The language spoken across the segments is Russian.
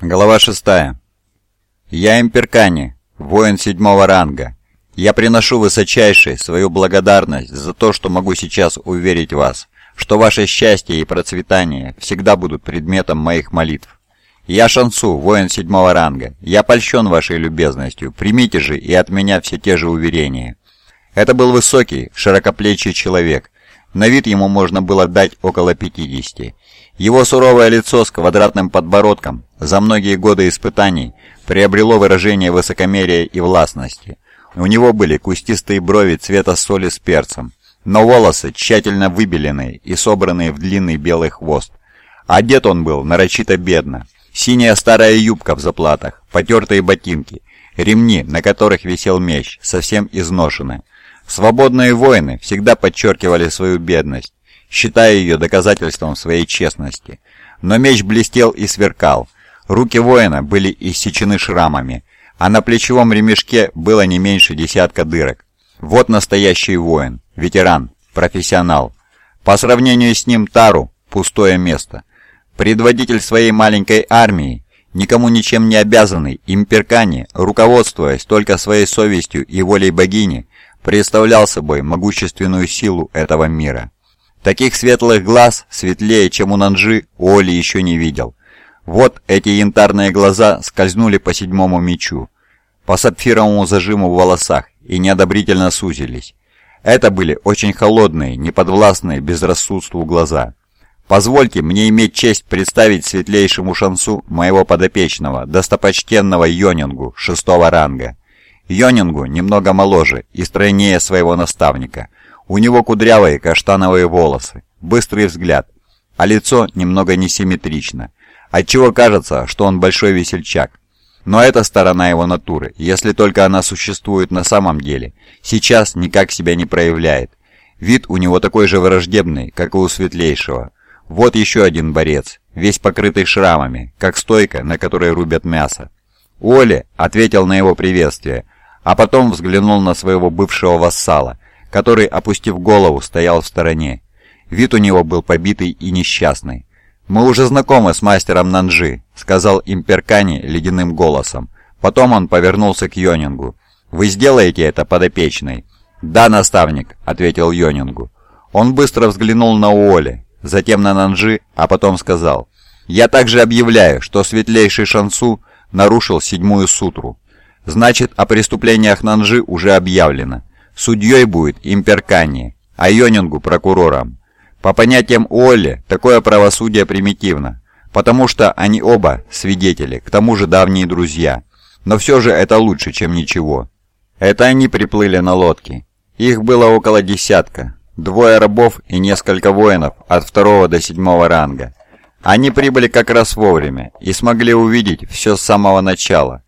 Глава 6. Я Имперкани, воин седьмого ранга. Я приношу высочайшей свою благодарность за то, что могу сейчас уверить вас, что ваше счастье и процветание всегда будут предметом моих молитв. Я Шансу, воин седьмого ранга. Я польщен вашей любезностью. Примите же и от меня все те же уверения. Это был высокий, широкоплечий человек. На вид ему можно было дать около 50. Его суровое лицо с квадратным подбородком за многие годы испытаний приобрело выражение высокомерия и властности. У него были кустистые брови цвета соли с перцем, но волосы тщательно выбеленные и собранные в длинный белый хвост. Одет он был нарочито бедно. Синяя старая юбка в заплатах, потертые ботинки, ремни, на которых висел меч, совсем изношены. Свободные воины всегда подчеркивали свою бедность, считая ее доказательством своей честности. Но меч блестел и сверкал. Руки воина были иссечены шрамами, а на плечевом ремешке было не меньше десятка дырок. Вот настоящий воин, ветеран, профессионал. По сравнению с ним Тару – пустое место. Предводитель своей маленькой армии, никому ничем не обязанный, имперкани, руководствуясь только своей совестью и волей богини, представлял собой могущественную силу этого мира. Таких светлых глаз, светлее, чем у Нанжи, Оли еще не видел. Вот эти янтарные глаза скользнули по седьмому мечу, по сапфировому зажиму в волосах и неодобрительно сузились. Это были очень холодные, неподвластные безрассудству глаза. Позвольте мне иметь честь представить светлейшему шансу моего подопечного, достопочтенного Йонингу, шестого ранга. Йонингу немного моложе и стройнее своего наставника – у него кудрявые каштановые волосы, быстрый взгляд, а лицо немного несимметрично, отчего кажется, что он большой весельчак. Но это сторона его натуры, если только она существует на самом деле, сейчас никак себя не проявляет. Вид у него такой же враждебный, как и у светлейшего. Вот еще один борец, весь покрытый шрамами, как стойка, на которой рубят мясо. Оли ответил на его приветствие, а потом взглянул на своего бывшего вассала, который, опустив голову, стоял в стороне. Вид у него был побитый и несчастный. «Мы уже знакомы с мастером Нанжи», — сказал Имперкани ледяным голосом. Потом он повернулся к Йонингу. «Вы сделаете это подопечной?» «Да, наставник», — ответил Йонингу. Он быстро взглянул на Уоли, затем на Нанжи, а потом сказал. «Я также объявляю, что светлейший Шансу нарушил седьмую сутру. Значит, о преступлениях Нанжи уже объявлено. Судьей будет Имперкани, а Йонингу – прокурором. По понятиям Уолли, такое правосудие примитивно, потому что они оба свидетели, к тому же давние друзья. Но все же это лучше, чем ничего. Это они приплыли на лодке. Их было около десятка, двое рабов и несколько воинов от второго до седьмого ранга. Они прибыли как раз вовремя и смогли увидеть все с самого начала.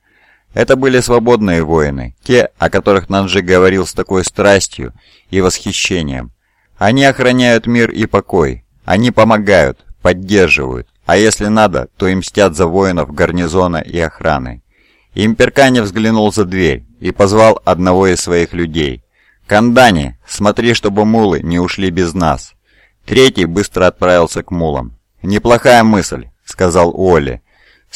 Это были свободные воины, те, о которых Нанжи говорил с такой страстью и восхищением. Они охраняют мир и покой, они помогают, поддерживают, а если надо, то и мстят за воинов гарнизона и охраны. Имперкани взглянул за дверь и позвал одного из своих людей. «Кандани, смотри, чтобы мулы не ушли без нас». Третий быстро отправился к мулам. «Неплохая мысль», — сказал Уолли.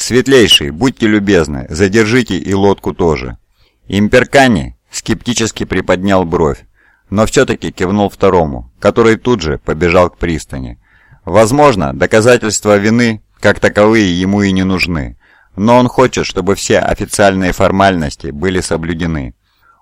«Светлейший, будьте любезны, задержите и лодку тоже». Имперкани скептически приподнял бровь, но все-таки кивнул второму, который тут же побежал к пристани. Возможно, доказательства вины, как таковые, ему и не нужны, но он хочет, чтобы все официальные формальности были соблюдены.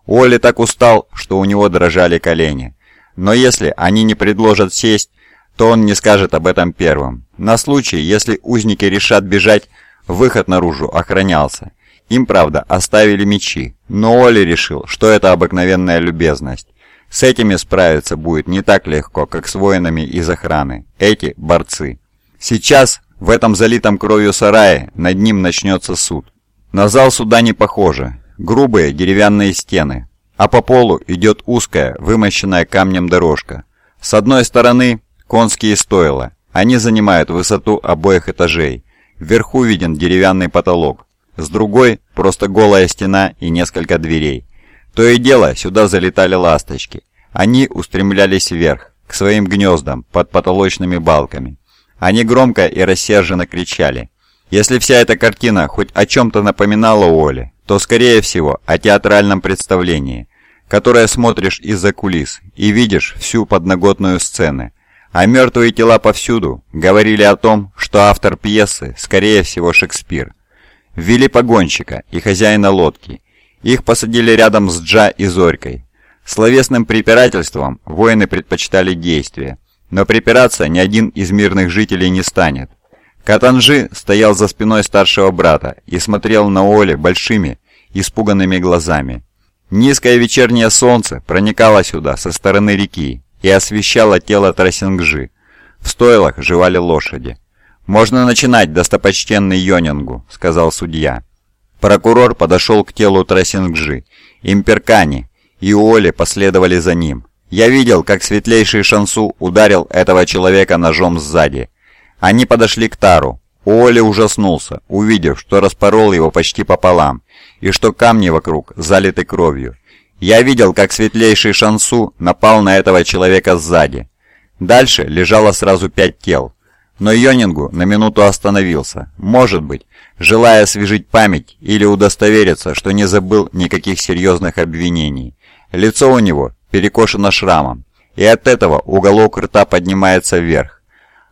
Уолли так устал, что у него дрожали колени. Но если они не предложат сесть, то он не скажет об этом первым. На случай, если узники решат бежать, Выход наружу охранялся. Им, правда, оставили мечи, но Оли решил, что это обыкновенная любезность. С этими справиться будет не так легко, как с воинами из охраны. Эти – борцы. Сейчас, в этом залитом кровью сарае, над ним начнется суд. На зал суда не похоже. Грубые деревянные стены. А по полу идет узкая, вымощенная камнем дорожка. С одной стороны – конские стойла. Они занимают высоту обоих этажей. Вверху виден деревянный потолок, с другой – просто голая стена и несколько дверей. То и дело, сюда залетали ласточки. Они устремлялись вверх, к своим гнездам под потолочными балками. Они громко и рассерженно кричали. Если вся эта картина хоть о чем-то напоминала Оле, то, скорее всего, о театральном представлении, которое смотришь из-за кулис и видишь всю подноготную сцены. А мертвые тела повсюду говорили о том, что автор пьесы, скорее всего, Шекспир. Ввели погонщика и хозяина лодки. Их посадили рядом с Джа и Зорькой. Словесным препирательством воины предпочитали действия, но припираться ни один из мирных жителей не станет. Катанжи стоял за спиной старшего брата и смотрел на Оле большими, испуганными глазами. Низкое вечернее солнце проникало сюда со стороны реки и освещало тело Тросингжи. В стойлах жевали лошади. «Можно начинать, достопочтенный Йонингу», — сказал судья. Прокурор подошел к телу Тросингжи. Имперкани и Оли последовали за ним. Я видел, как светлейший Шансу ударил этого человека ножом сзади. Они подошли к Тару. Уолли ужаснулся, увидев, что распорол его почти пополам, и что камни вокруг залиты кровью. Я видел, как светлейший Шансу напал на этого человека сзади. Дальше лежало сразу пять тел. Но Йонингу на минуту остановился, может быть, желая освежить память или удостовериться, что не забыл никаких серьезных обвинений. Лицо у него перекошено шрамом, и от этого уголок рта поднимается вверх.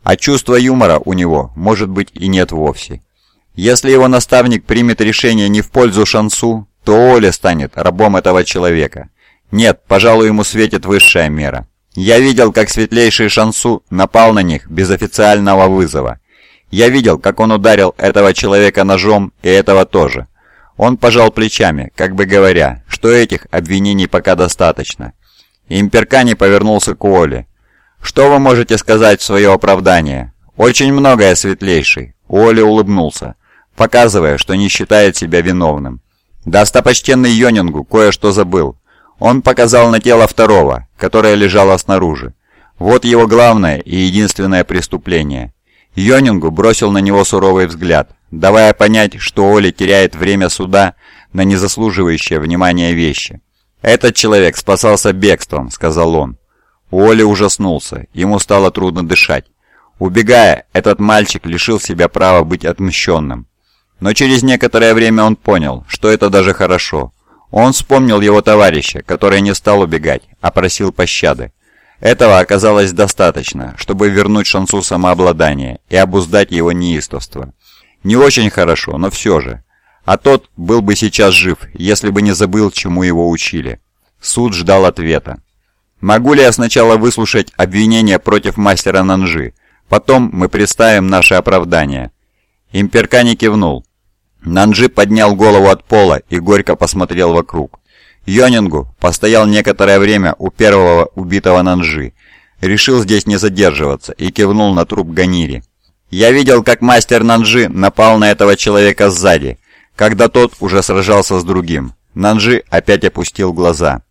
А чувства юмора у него, может быть, и нет вовсе. Если его наставник примет решение не в пользу Шансу, то Оля станет рабом этого человека. Нет, пожалуй, ему светит высшая мера. Я видел, как светлейший Шансу напал на них без официального вызова. Я видел, как он ударил этого человека ножом и этого тоже. Он пожал плечами, как бы говоря, что этих обвинений пока достаточно. Имперкани повернулся к Оле. «Что вы можете сказать в свое оправдание?» «Очень многое, светлейший», — Уолли улыбнулся, показывая, что не считает себя виновным. Достопочтенный Йонингу кое-что забыл. Он показал на тело второго, которое лежало снаружи. Вот его главное и единственное преступление. Йонингу бросил на него суровый взгляд, давая понять, что Оли теряет время суда на незаслуживающее внимания вещи. «Этот человек спасался бегством», — сказал он. Уолли ужаснулся, ему стало трудно дышать. Убегая, этот мальчик лишил себя права быть отмщенным. Но через некоторое время он понял, что это даже хорошо. Он вспомнил его товарища, который не стал убегать, а просил пощады. Этого оказалось достаточно, чтобы вернуть шансу самообладания и обуздать его неистовство. Не очень хорошо, но все же. А тот был бы сейчас жив, если бы не забыл, чему его учили. Суд ждал ответа. Могу ли я сначала выслушать обвинения против мастера Нанжи? Потом мы представим наше оправдание». Имперкани кивнул. Нанжи поднял голову от пола и горько посмотрел вокруг. Йонингу постоял некоторое время у первого убитого Нанжи. Решил здесь не задерживаться и кивнул на труп Ганири. «Я видел, как мастер Нанжи напал на этого человека сзади, когда тот уже сражался с другим». Нанжи опять опустил глаза.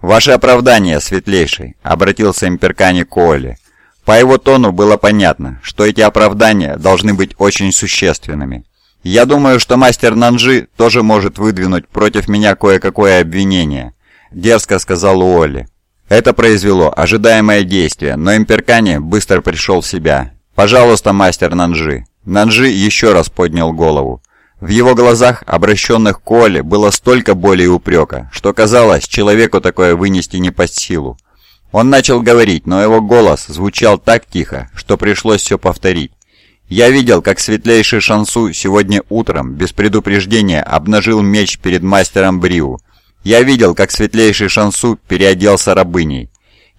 «Ваше оправдание, светлейший», — обратился имперкани к Оле. По его тону было понятно, что эти оправдания должны быть очень существенными. «Я думаю, что мастер Нанжи тоже может выдвинуть против меня кое-какое обвинение», — дерзко сказал Уолли. Это произвело ожидаемое действие, но Имперкани быстро пришел в себя. «Пожалуйста, мастер Нанжи». Нанжи еще раз поднял голову. В его глазах, обращенных к Оле, было столько боли и упрека, что казалось, человеку такое вынести не под силу. Он начал говорить, но его голос звучал так тихо, что пришлось все повторить. «Я видел, как светлейший Шансу сегодня утром, без предупреждения, обнажил меч перед мастером Бриу. Я видел, как светлейший Шансу переоделся рабыней.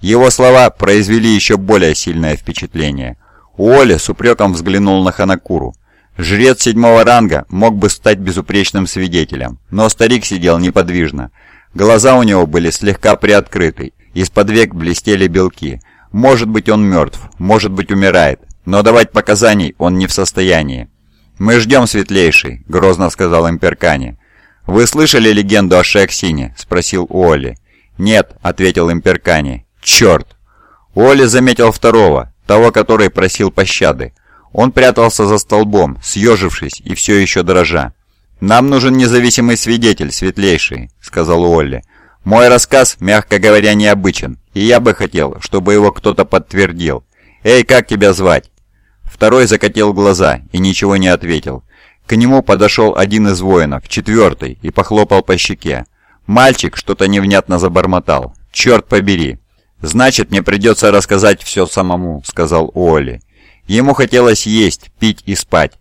Его слова произвели еще более сильное впечатление. Уолли с упреком взглянул на Ханакуру. Жрец седьмого ранга мог бы стать безупречным свидетелем, но старик сидел неподвижно. Глаза у него были слегка приоткрыты, из-под век блестели белки. Может быть он мертв, может быть умирает, но давать показаний он не в состоянии. «Мы ждем, светлейший», — грозно сказал Имперкани. «Вы слышали легенду о Шексине?» — спросил Уолли. «Нет», — ответил Имперкани. «Черт!» Уолли заметил второго, того, который просил пощады. Он прятался за столбом, съежившись и все еще дрожа. «Нам нужен независимый свидетель, светлейший», — сказал Уолли. «Мой рассказ, мягко говоря, необычен, и я бы хотел, чтобы его кто-то подтвердил. Эй, как тебя звать?» Второй закатил глаза и ничего не ответил. К нему подошел один из воинов, четвертый, и похлопал по щеке. Мальчик что-то невнятно забормотал. «Черт побери!» «Значит, мне придется рассказать все самому», — сказал Уолли. Ему хотелось есть, пить и спать.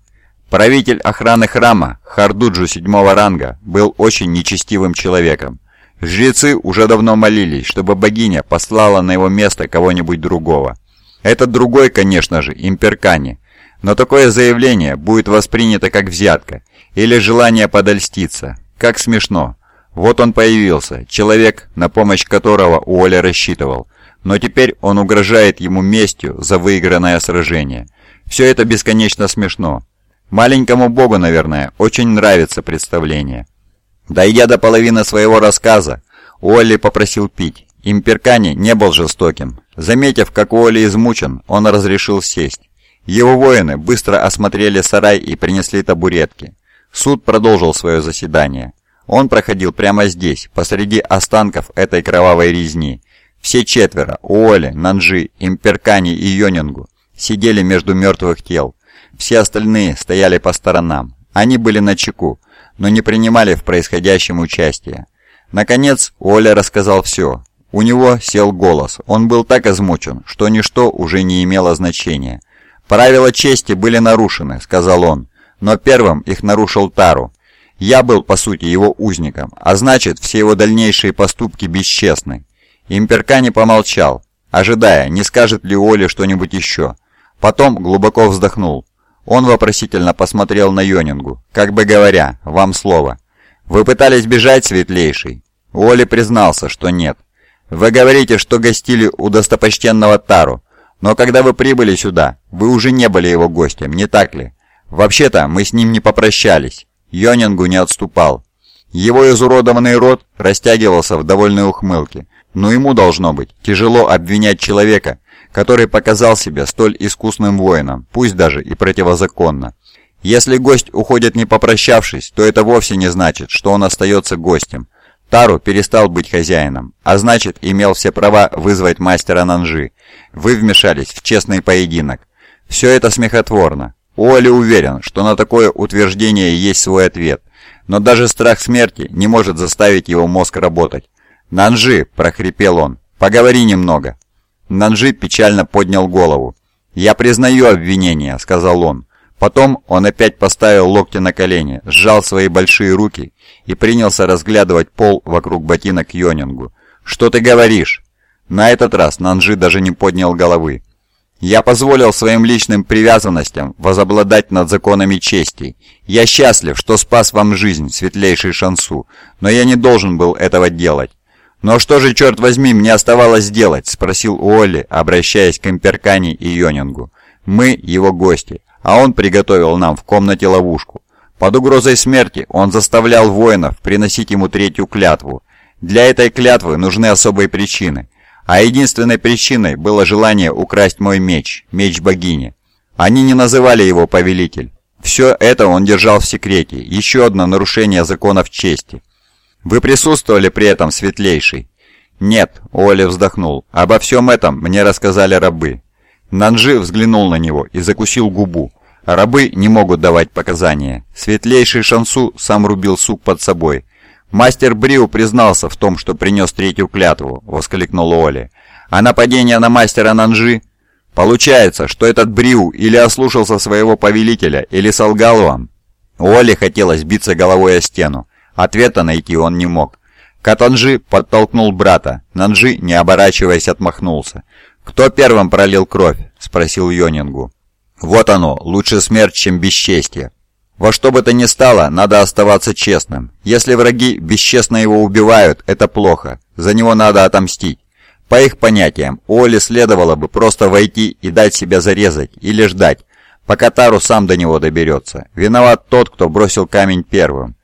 Правитель охраны храма, Хардуджу седьмого ранга, был очень нечестивым человеком. Жрецы уже давно молились, чтобы богиня послала на его место кого-нибудь другого. Этот другой, конечно же, Имперкани. Но такое заявление будет воспринято как взятка или желание подольститься. Как смешно. Вот он появился, человек, на помощь которого Уолли рассчитывал. Но теперь он угрожает ему местью за выигранное сражение. Все это бесконечно смешно. Маленькому богу, наверное, очень нравится представление. Дойдя до половины своего рассказа, Уолли попросил пить. Имперкани не был жестоким. Заметив, как Уолли измучен, он разрешил сесть. Его воины быстро осмотрели сарай и принесли табуретки. Суд продолжил свое заседание. Он проходил прямо здесь, посреди останков этой кровавой резни. Все четверо, Уолли, Нанжи, Имперкани и Йонингу, сидели между мертвых тел. Все остальные стояли по сторонам. Они были на чеку, но не принимали в происходящем участие. Наконец, Оля рассказал все. У него сел голос. Он был так измучен, что ничто уже не имело значения. «Правила чести были нарушены», — сказал он. «Но первым их нарушил Тару. Я был, по сути, его узником, а значит, все его дальнейшие поступки бесчестны». Имперкани помолчал, ожидая, не скажет ли Оля что-нибудь еще. Потом глубоко вздохнул. Он вопросительно посмотрел на Йонингу, как бы говоря, «Вам слово». «Вы пытались бежать, светлейший?» Уолли признался, что нет. «Вы говорите, что гостили у достопочтенного Тару, но когда вы прибыли сюда, вы уже не были его гостем, не так ли? Вообще-то, мы с ним не попрощались». Йонингу не отступал. Его изуродованный рот растягивался в довольной ухмылке, но ему должно быть тяжело обвинять человека, который показал себя столь искусным воином, пусть даже и противозаконно. Если гость уходит не попрощавшись, то это вовсе не значит, что он остается гостем. Тару перестал быть хозяином, а значит имел все права вызвать мастера Нанжи. Вы вмешались в честный поединок. Все это смехотворно. Уолли уверен, что на такое утверждение есть свой ответ, но даже страх смерти не может заставить его мозг работать. «Нанжи!» – прохрипел он. «Поговори немного!» Нанжи печально поднял голову. «Я признаю обвинение», — сказал он. Потом он опять поставил локти на колени, сжал свои большие руки и принялся разглядывать пол вокруг ботинок Йонингу. «Что ты говоришь?» На этот раз Нанжи даже не поднял головы. «Я позволил своим личным привязанностям возобладать над законами чести. Я счастлив, что спас вам жизнь, светлейший Шансу, но я не должен был этого делать. «Но что же, черт возьми, мне оставалось делать?» — спросил Уолли, обращаясь к Имперкани и Йонингу. «Мы его гости, а он приготовил нам в комнате ловушку. Под угрозой смерти он заставлял воинов приносить ему третью клятву. Для этой клятвы нужны особые причины, а единственной причиной было желание украсть мой меч, меч богини. Они не называли его повелитель. Все это он держал в секрете, еще одно нарушение законов чести». Вы присутствовали при этом, светлейший?» «Нет», — Оля вздохнул. «Обо всем этом мне рассказали рабы». Нанжи взглянул на него и закусил губу. Рабы не могут давать показания. Светлейший Шансу сам рубил сук под собой. «Мастер Бриу признался в том, что принес третью клятву», — воскликнул Оли. «А нападение на мастера Нанжи?» «Получается, что этот Бриу или ослушался своего повелителя, или солгал вам?» Оли хотелось биться головой о стену. Ответа найти он не мог. Катанжи подтолкнул брата. Нанжи, не оборачиваясь, отмахнулся. «Кто первым пролил кровь?» — спросил Йонингу. «Вот оно, лучше смерть, чем бесчестье. Во что бы то ни стало, надо оставаться честным. Если враги бесчестно его убивают, это плохо. За него надо отомстить. По их понятиям, Оли следовало бы просто войти и дать себя зарезать или ждать, пока Тару сам до него доберется. Виноват тот, кто бросил камень первым.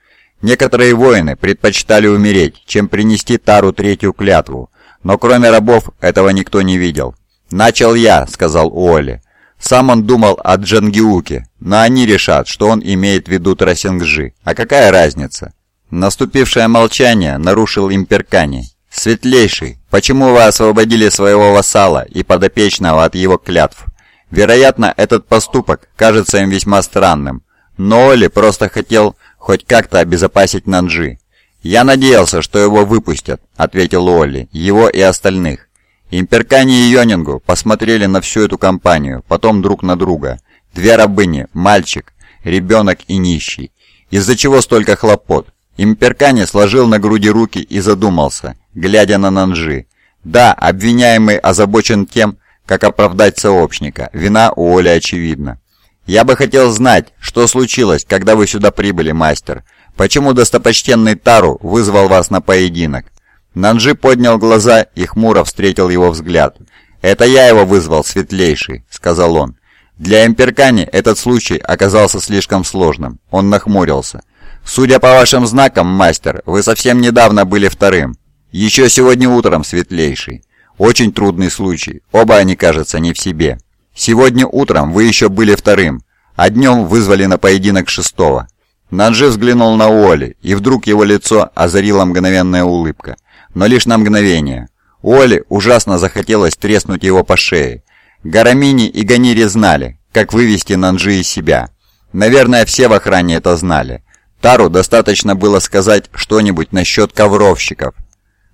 Некоторые воины предпочитали умереть, чем принести Тару третью клятву, но кроме рабов этого никто не видел. «Начал я», — сказал Уолли. Сам он думал о Джангиуке, но они решат, что он имеет в виду Трасингжи. А какая разница? Наступившее молчание нарушил Имперкани. «Светлейший, почему вы освободили своего вассала и подопечного от его клятв? Вероятно, этот поступок кажется им весьма странным, но Оли просто хотел хоть как-то обезопасить Нанджи. «Я надеялся, что его выпустят», — ответил Олли, — «его и остальных». Имперкани и Йонингу посмотрели на всю эту компанию, потом друг на друга. Две рабыни, мальчик, ребенок и нищий. Из-за чего столько хлопот? Имперкани сложил на груди руки и задумался, глядя на Нанжи. Да, обвиняемый озабочен тем, как оправдать сообщника. Вина у Оли очевидна. «Я бы хотел знать, что случилось, когда вы сюда прибыли, мастер. Почему достопочтенный Тару вызвал вас на поединок?» Нанжи поднял глаза и хмуро встретил его взгляд. «Это я его вызвал, светлейший», — сказал он. Для Эмперкани этот случай оказался слишком сложным. Он нахмурился. «Судя по вашим знакам, мастер, вы совсем недавно были вторым. Еще сегодня утром, светлейший. Очень трудный случай. Оба они, кажется, не в себе. Сегодня утром вы еще были вторым, а днем вызвали на поединок шестого. Наджи взглянул на Уолли, и вдруг его лицо озарила мгновенная улыбка. Но лишь на мгновение. Уолли ужасно захотелось треснуть его по шее. Гарамини и Ганири знали, как вывести Нанджи из себя. Наверное, все в охране это знали. Тару достаточно было сказать что-нибудь насчет ковровщиков,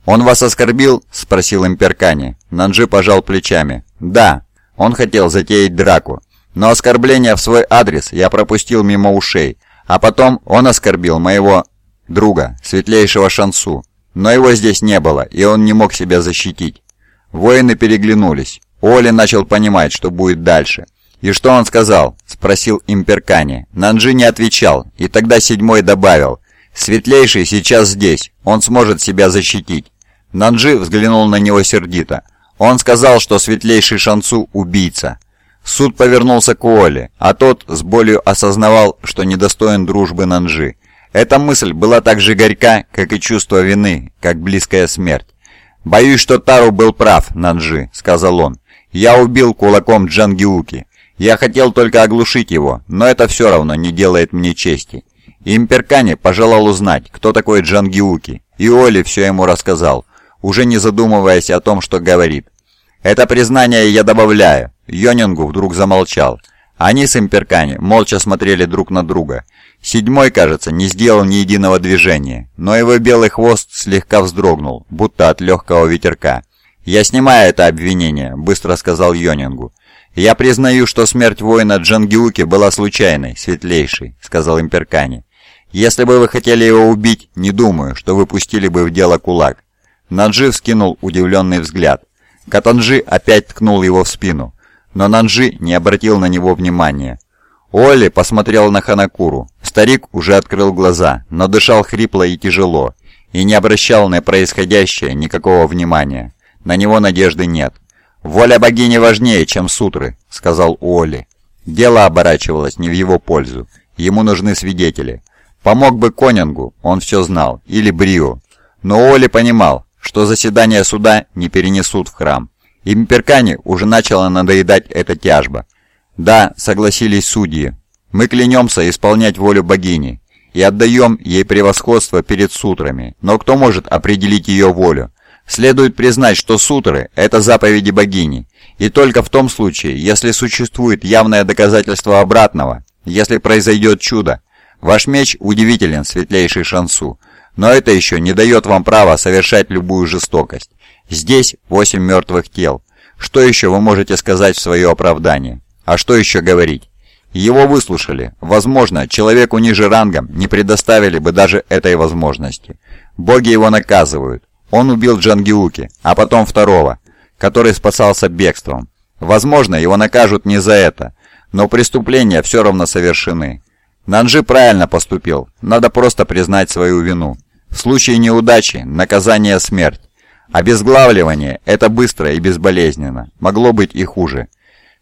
«Он вас оскорбил?» – спросил Имперкани. Нанджи пожал плечами. «Да, он хотел затеять драку. Но оскорбление в свой адрес я пропустил мимо ушей. А потом он оскорбил моего друга, светлейшего Шансу. Но его здесь не было, и он не мог себя защитить». Воины переглянулись. Оли начал понимать, что будет дальше. «И что он сказал?» – спросил Имперкани. Нанджи не отвечал, и тогда седьмой добавил. «Светлейший сейчас здесь, он сможет себя защитить. Нанджи взглянул на него сердито. Он сказал, что светлейший Шансу – убийца. Суд повернулся к Уолле, а тот с болью осознавал, что недостоин дружбы Нанджи. Эта мысль была так же горька, как и чувство вины, как близкая смерть. «Боюсь, что Тару был прав, Нанджи», — сказал он. «Я убил кулаком Джангиуки. Я хотел только оглушить его, но это все равно не делает мне чести». Имперкани пожелал узнать, кто такой Джангиуки, и Оли все ему рассказал уже не задумываясь о том, что говорит. «Это признание я добавляю». Йонингу вдруг замолчал. Они с Имперкани молча смотрели друг на друга. Седьмой, кажется, не сделал ни единого движения, но его белый хвост слегка вздрогнул, будто от легкого ветерка. «Я снимаю это обвинение», — быстро сказал Йонингу. «Я признаю, что смерть воина Джангиуки была случайной, светлейшей», — сказал Имперкани. «Если бы вы хотели его убить, не думаю, что вы пустили бы в дело кулак. Нанджи вскинул удивленный взгляд. Катанджи опять ткнул его в спину, но Нанджи не обратил на него внимания. Олли посмотрел на Ханакуру. Старик уже открыл глаза, но дышал хрипло и тяжело, и не обращал на происходящее никакого внимания. На него надежды нет. «Воля богини важнее, чем сутры», — сказал Уолли. Дело оборачивалось не в его пользу. Ему нужны свидетели. Помог бы Конингу, он все знал, или Брио. Но Оли понимал, что заседание суда не перенесут в храм. Имперкане уже начала надоедать эта тяжба. Да, согласились судьи, мы клянемся исполнять волю богини и отдаем ей превосходство перед сутрами, но кто может определить ее волю? Следует признать, что сутры – это заповеди богини, и только в том случае, если существует явное доказательство обратного, если произойдет чудо. Ваш меч удивителен, светлейший Шансу, но это еще не дает вам права совершать любую жестокость. Здесь восемь мертвых тел. Что еще вы можете сказать в свое оправдание? А что еще говорить? Его выслушали. Возможно, человеку ниже рангом не предоставили бы даже этой возможности. Боги его наказывают. Он убил Джангиуки, а потом второго, который спасался бегством. Возможно, его накажут не за это, но преступления все равно совершены. Нанжи правильно поступил, надо просто признать свою вину. В случае неудачи наказание смерть. Обезглавливание – это быстро и безболезненно. Могло быть и хуже.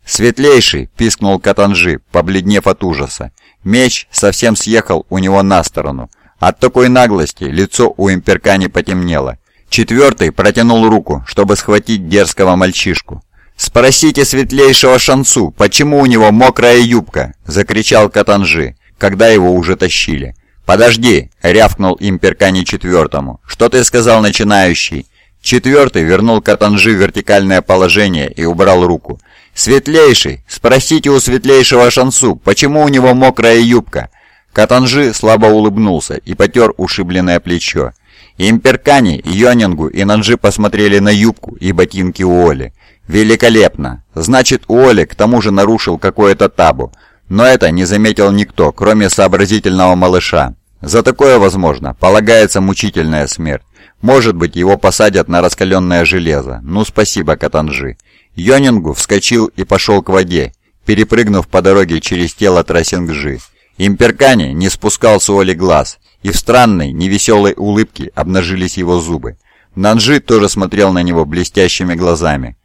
«Светлейший!» – пискнул Катанжи, побледнев от ужаса. Меч совсем съехал у него на сторону. От такой наглости лицо у имперкани потемнело. Четвертый протянул руку, чтобы схватить дерзкого мальчишку. «Спросите светлейшего Шансу, почему у него мокрая юбка?» – закричал Катанжи, когда его уже тащили. «Подожди!» — рявкнул имперкани четвертому. «Что ты сказал, начинающий?» Четвертый вернул Катанжи в вертикальное положение и убрал руку. «Светлейший! Спросите у светлейшего Шансу, почему у него мокрая юбка?» Катанжи слабо улыбнулся и потер ушибленное плечо. Имперкани, Йонингу и Нанжи посмотрели на юбку и ботинки Уоли. «Великолепно! Значит, Уоли к тому же нарушил какое-то табу. Но это не заметил никто, кроме сообразительного малыша. За такое, возможно, полагается мучительная смерть. Может быть, его посадят на раскаленное железо. Ну, спасибо, Катанжи». Йонингу вскочил и пошел к воде, перепрыгнув по дороге через тело Тросингжи. Имперкани не спускал с Уоли глаз, и в странной, невеселой улыбке обнажились его зубы. Нанжи тоже смотрел на него блестящими глазами.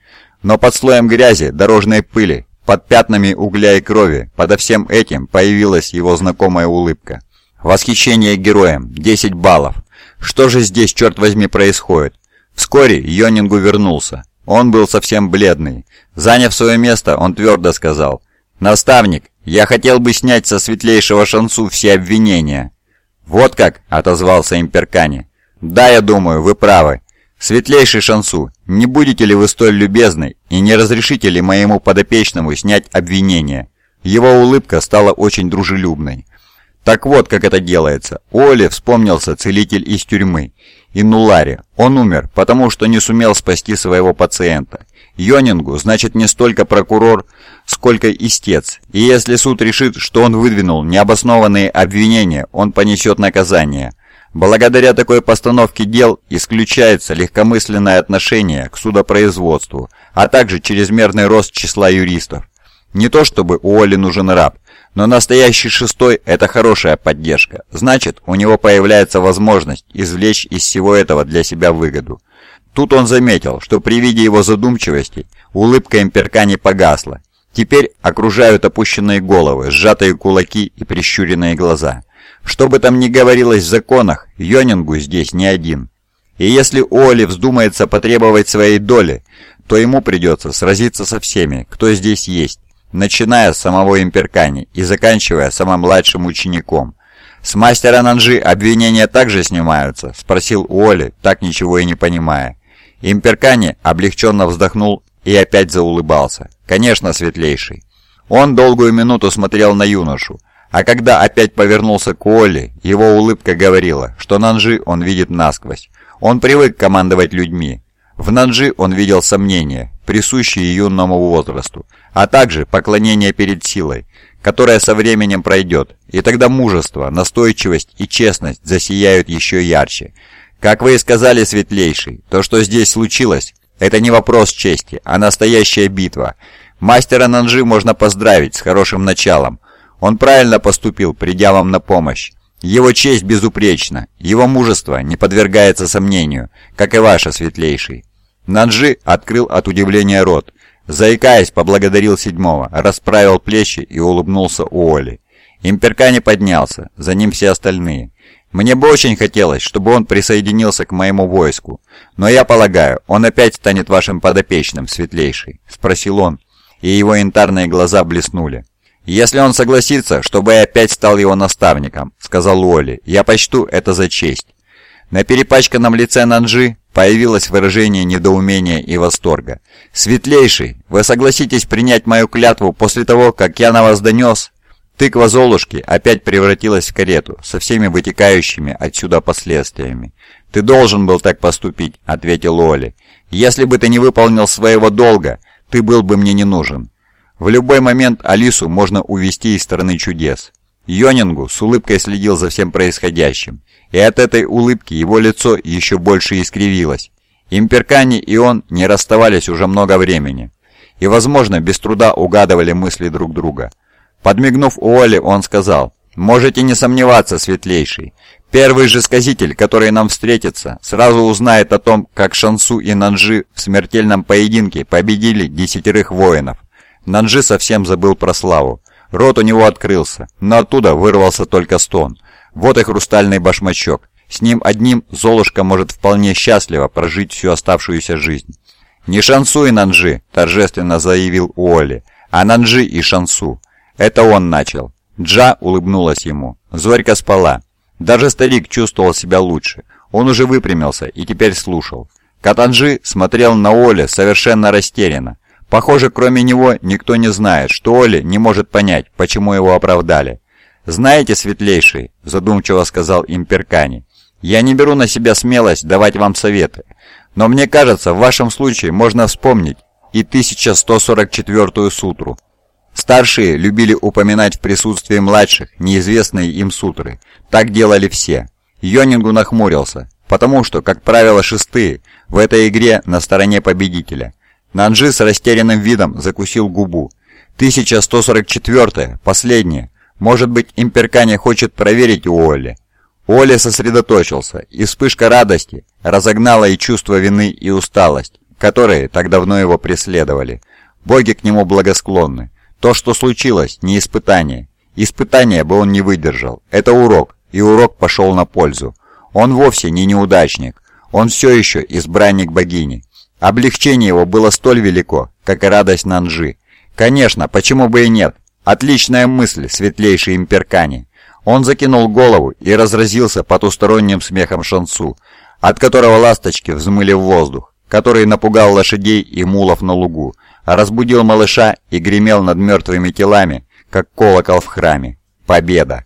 Но под слоем грязи, дорожной пыли, под пятнами угля и крови, подо всем этим появилась его знакомая улыбка. Восхищение героем, 10 баллов. Что же здесь, черт возьми, происходит? Вскоре Йонингу вернулся. Он был совсем бледный. Заняв свое место, он твердо сказал, «Наставник, я хотел бы снять со светлейшего шансу все обвинения». «Вот как?» — отозвался Имперкани. «Да, я думаю, вы правы. Светлейший Шансу, не будете ли вы столь любезны и не разрешите ли моему подопечному снять обвинение?» Его улыбка стала очень дружелюбной. Так вот, как это делается. Оле вспомнился целитель из тюрьмы. Инулари. Он умер, потому что не сумел спасти своего пациента. Йонингу, значит, не столько прокурор, сколько истец. И если суд решит, что он выдвинул необоснованные обвинения, он понесет наказание. Благодаря такой постановке дел исключается легкомысленное отношение к судопроизводству, а также чрезмерный рост числа юристов. Не то чтобы у Оли нужен раб, но настоящий шестой – это хорошая поддержка. Значит, у него появляется возможность извлечь из всего этого для себя выгоду. Тут он заметил, что при виде его задумчивости улыбка имперка не погасла. Теперь окружают опущенные головы, сжатые кулаки и прищуренные глаза. Что бы там ни говорилось в законах, Йонингу здесь не один. И если Оли вздумается потребовать своей доли, то ему придется сразиться со всеми, кто здесь есть, начиная с самого Имперкани и заканчивая самым младшим учеником. «С мастера Нанжи обвинения также снимаются?» – спросил Уолли, так ничего и не понимая. Имперкани облегченно вздохнул и опять заулыбался. «Конечно, светлейший». Он долгую минуту смотрел на юношу, а когда опять повернулся к Уолли, его улыбка говорила, что Нанжи он видит насквозь. Он привык командовать людьми. В Нанжи он видел сомнения, присущие юному возрасту, а также поклонение перед силой, которая со временем пройдет, и тогда мужество, настойчивость и честность засияют еще ярче. Как вы и сказали, Светлейший, то, что здесь случилось, это не вопрос чести, а настоящая битва. Мастера Нанжи можно поздравить с хорошим началом, он правильно поступил, придя вам на помощь. Его честь безупречна, его мужество не подвергается сомнению, как и ваше, светлейший». Наджи открыл от удивления рот. Заикаясь, поблагодарил седьмого, расправил плечи и улыбнулся Уолли. Имперка поднялся, за ним все остальные. Мне бы очень хотелось, чтобы он присоединился к моему войску. Но я полагаю, он опять станет вашим подопечным, светлейший?» — спросил он, и его янтарные глаза блеснули. «Если он согласится, чтобы я опять стал его наставником», — сказал Уолли, — «я почту это за честь». На перепачканном лице Нанжи появилось выражение недоумения и восторга. «Светлейший, вы согласитесь принять мою клятву после того, как я на вас донес?» Тыква Золушки опять превратилась в карету, со всеми вытекающими отсюда последствиями. «Ты должен был так поступить», — ответил Оли. «Если бы ты не выполнил своего долга, ты был бы мне не нужен. В любой момент Алису можно увести из страны чудес. Йонингу с улыбкой следил за всем происходящим, и от этой улыбки его лицо еще больше искривилось. Имперкани и он не расставались уже много времени, и, возможно, без труда угадывали мысли друг друга. Подмигнув Уолли, он сказал, «Можете не сомневаться, светлейший. Первый же сказитель, который нам встретится, сразу узнает о том, как Шансу и Нанжи в смертельном поединке победили десятерых воинов. Нанжи совсем забыл про славу. Рот у него открылся, но оттуда вырвался только стон. Вот и хрустальный башмачок. С ним одним Золушка может вполне счастливо прожить всю оставшуюся жизнь. «Не Шансу и Нанжи», – торжественно заявил Уолли, – «а Нанжи и Шансу». Это он начал. Джа улыбнулась ему. Зорька спала. Даже старик чувствовал себя лучше. Он уже выпрямился и теперь слушал. Катанжи смотрел на Оля совершенно растерянно. Похоже, кроме него никто не знает, что Оли не может понять, почему его оправдали. «Знаете, светлейший», — задумчиво сказал Имперкани, «я не беру на себя смелость давать вам советы, но мне кажется, в вашем случае можно вспомнить и 1144-ю сутру. Старшие любили упоминать в присутствии младших неизвестные им сутры. Так делали все. Йонингу нахмурился, потому что, как правило, шестые в этой игре на стороне победителя. Нанджи с растерянным видом закусил губу. 1144-я, последняя. Может быть, Имперкани хочет проверить у Оли. Оли сосредоточился, и вспышка радости разогнала и чувство вины, и усталость, которые так давно его преследовали. Боги к нему благосклонны. То, что случилось, не испытание. Испытание бы он не выдержал. Это урок, и урок пошел на пользу. Он вовсе не неудачник. Он все еще избранник богини. Облегчение его было столь велико, как и радость Нанжи. Конечно, почему бы и нет? Отличная мысль, светлейший имперкани. Он закинул голову и разразился потусторонним смехом Шансу, от которого ласточки взмыли в воздух, который напугал лошадей и мулов на лугу, разбудил малыша и гремел над мертвыми телами, как колокол в храме. Победа!